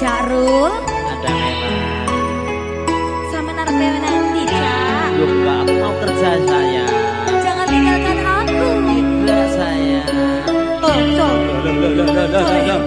Cak Rul? Ada memang. Sama narpe nanti, Cak. Yuk, Mbak, aku mau kerja saya. Jangan tinggalkan aku. Tidak saya. Oh, Cok. Ada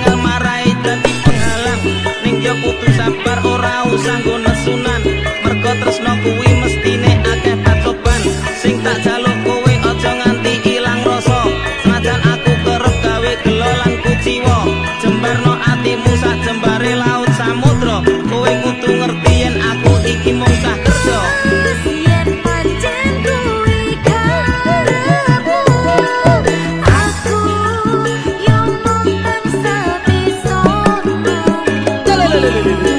angel marai dadi penghalang. Ning yo kudu sabar ora usah nggo nesunan. Mergo tresno kuwi Hallelujah.